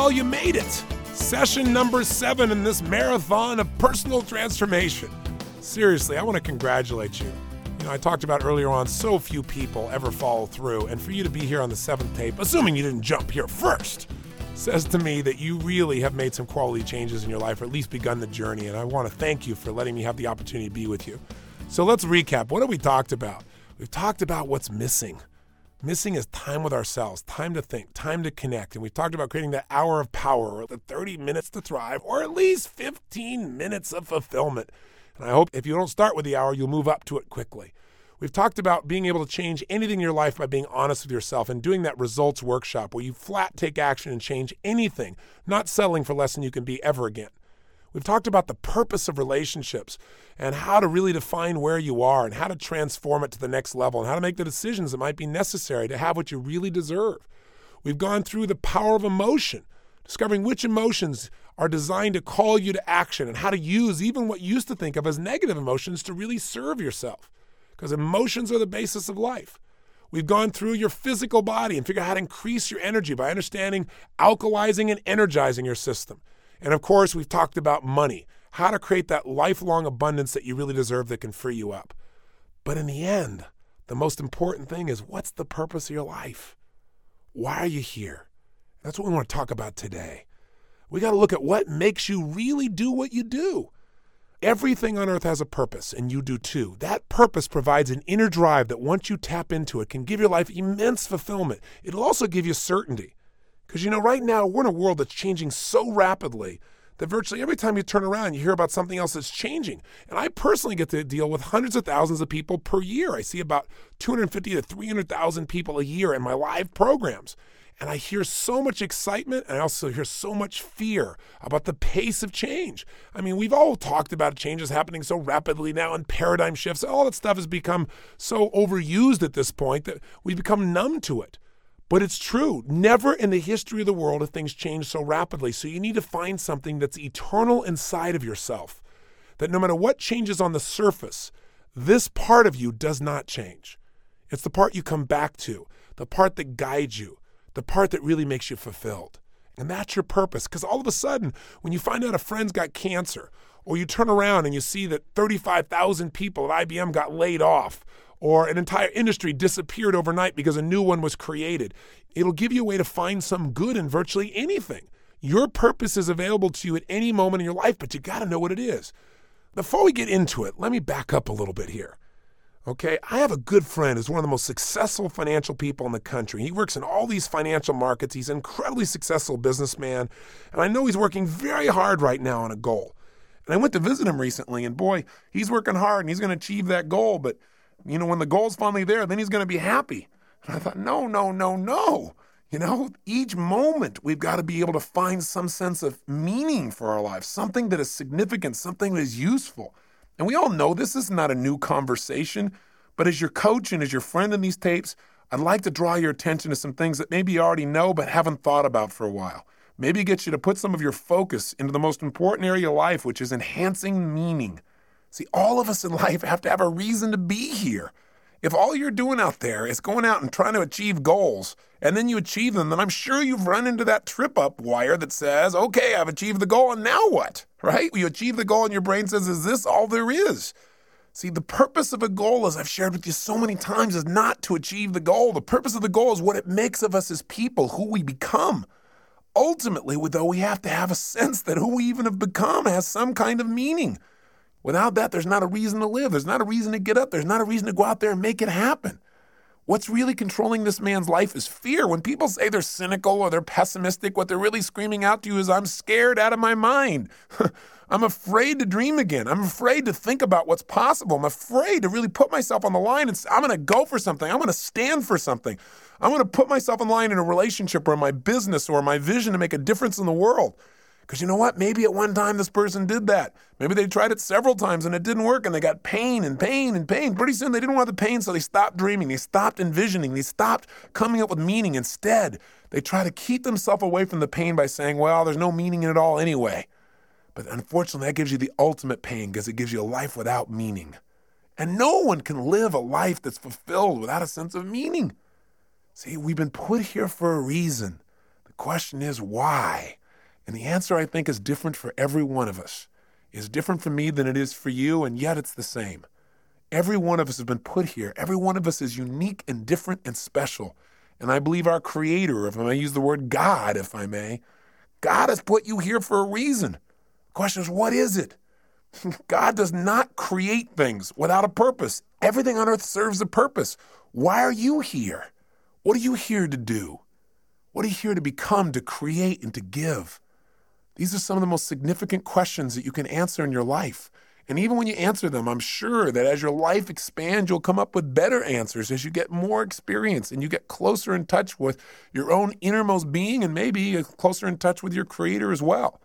Well, you made it. Session number seven in this marathon of personal transformation. Seriously, I want to congratulate you. You know, I talked about earlier on, so few people ever follow through, and for you to be here on the seventh tape, assuming you didn't jump here first, says to me that you really have made some quality changes in your life, or at least begun the journey. And I want to thank you for letting me have the opportunity to be with you. So let's recap. What have we talked about? We've talked about what's missing. Missing is time with ourselves, time to think, time to connect. And we've talked about creating that hour of power, or the 30 minutes to thrive, or at least 15 minutes of fulfillment. And I hope if you don't start with the hour, you'll move up to it quickly. We've talked about being able to change anything in your life by being honest with yourself and doing that results workshop where you flat take action and change anything, not settling for less than you can be ever again. We've talked about the purpose of relationships and how to really define where you are and how to transform it to the next level and how to make the decisions that might be necessary to have what you really deserve. We've gone through the power of emotion, discovering which emotions are designed to call you to action and how to use even what you used to think of as negative emotions to really serve yourself because emotions are the basis of life. We've gone through your physical body and figured out how to increase your energy by understanding alkalizing and energizing your system. And of course, we've talked about money, how to create that lifelong abundance that you really deserve that can free you up. But in the end, the most important thing is what's the purpose of your life? Why are you here? That's what we want to talk about today. We got to look at what makes you really do what you do. Everything on earth has a purpose, and you do too. That purpose provides an inner drive that once you tap into it can give your life immense fulfillment. It'll also give you certainty. Because you know, right now we're in a world that's changing so rapidly that virtually every time you turn around, you hear about something else that's changing. And I personally get to deal with hundreds of thousands of people per year. I see about 250 to 300,000 people a year in my live programs. And I hear so much excitement and I also hear so much fear about the pace of change. I mean, we've all talked about changes happening so rapidly now and paradigm shifts. All that stuff has become so overused at this point that we've become numb to it. But it's true. Never in the history of the world have things changed so rapidly. So you need to find something that's eternal inside of yourself. That no matter what changes on the surface, this part of you does not change. It's the part you come back to, the part that guides you, the part that really makes you fulfilled. And that's your purpose. Because all of a sudden, when you find out a friend's got cancer, or you turn around and you see that 35,000 people at IBM got laid off, or an entire industry disappeared overnight because a new one was created, it'll give you a way to find some good in virtually anything. Your purpose is available to you at any moment in your life, but you got to know what it is. Before we get into it, let me back up a little bit here. Okay, I have a good friend who's one of the most successful financial people in the country. He works in all these financial markets. He's an incredibly successful businessman, and I know he's working very hard right now on a goal. And I went to visit him recently, and boy, he's working hard and he's going to achieve that goal. But, you know, when the goal's finally there, then he's going to be happy. And I thought, no, no, no, no. You know, each moment we've got to be able to find some sense of meaning for our lives, something that is significant, something that is useful. And we all know this is not a new conversation, but as your coach and as your friend in these tapes, I'd like to draw your attention to some things that maybe you already know but haven't thought about for a while. Maybe get you to put some of your focus into the most important area of life, which is enhancing meaning. See, all of us in life have to have a reason to be here. If all you're doing out there is going out and trying to achieve goals, and then you achieve them, then I'm sure you've run into that trip up wire that says, okay, I've achieved the goal, and now what? Right? You achieve the goal, and your brain says, is this all there is? See, the purpose of a goal, as I've shared with you so many times, is not to achieve the goal. The purpose of the goal is what it makes of us as people, who we become. Ultimately, though, we have to have a sense that who we even have become has some kind of meaning. Without that, there's not a reason to live. There's not a reason to get up. There's not a reason to go out there and make it happen. What's really controlling this man's life is fear. When people say they're cynical or they're pessimistic, what they're really screaming out to you is, I'm scared out of my mind. I'm afraid to dream again. I'm afraid to think about what's possible. I'm afraid to really put myself on the line and I'm going to go for something. I'm going to stand for something. I'm going to put myself on the line in a relationship or in my business or my vision to make a difference in the world. Because you know what? Maybe at one time this person did that. Maybe they tried it several times and it didn't work and they got pain and pain and pain. Pretty soon they didn't want the pain, so they stopped dreaming. They stopped envisioning. They stopped coming up with meaning. Instead, they try to keep themselves away from the pain by saying, well, there's no meaning in it all anyway. But unfortunately, that gives you the ultimate pain because it gives you a life without meaning. And no one can live a life that's fulfilled without a sense of meaning. See, we've been put here for a reason The question is why? And the answer, I think, is different for every one of us. Is different for me than it is for you, and yet it's the same. Every one of us has been put here. Every one of us is unique and different and special. And I believe our Creator, if I may use the word God, if I may, God has put you here for a reason. The question is, what is it? God does not create things without a purpose. Everything on earth serves a purpose. Why are you here? What are you here to do? What are you here to become, to create, and to give? These are some of the most significant questions that you can answer in your life. And even when you answer them, I'm sure that as your life expands, you'll come up with better answers as you get more experience and you get closer in touch with your own innermost being and maybe closer in touch with your creator as well.